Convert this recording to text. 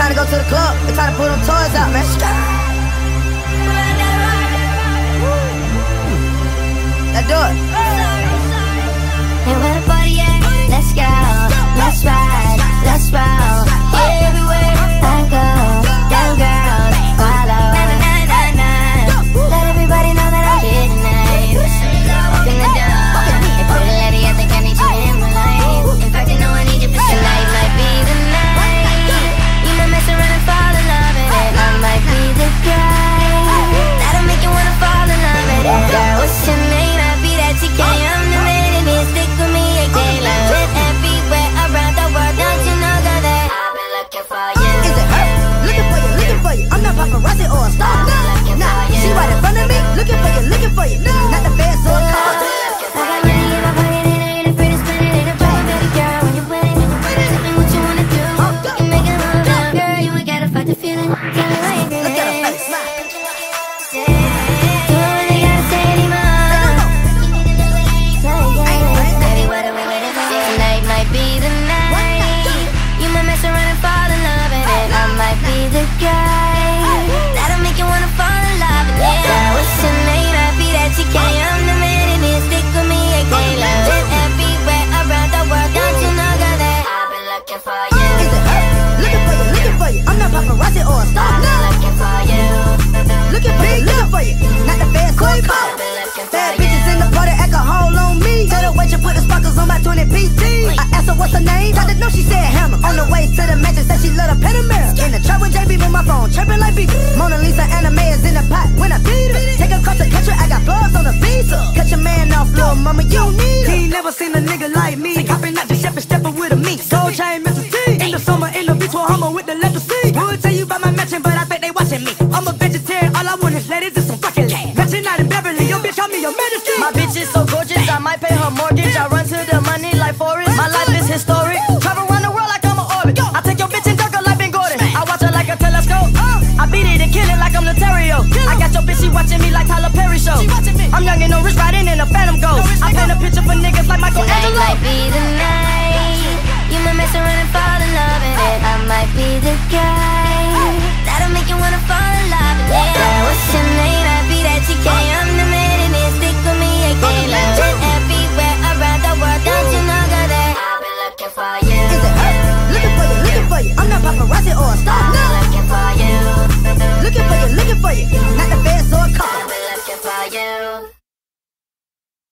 It's time to go to the club. It's time to put them toys out, man. for you. I'm not paparazzi or a star. No. Looking for you. Looking for you. Looking for you. Not the fast car. call. Bad bitches in the party, act a alcohol on me. Tell the waitress put the sparkles on my 20 PT. I asked her what's her name. Got to know she said Hammer. On the way to the mansion, said she love a pet In the trap with JB with my phone, tripping like beef. Mona Lisa anime is in the pot when I beat her. Take her across the country, I got blogs on the visa. Cut your man off, little mama, you don't need. He never seen a nigga like me. Hopping out the shepherd, stepping with a meat. So me. I'm a vegetarian, all I want is lettuce and some fucking lamb. Matching out in Beverly, your bitch call me your medicine. My bitch is so gorgeous, I might pay her mortgage. I run to the money like Forrest. My life is historic.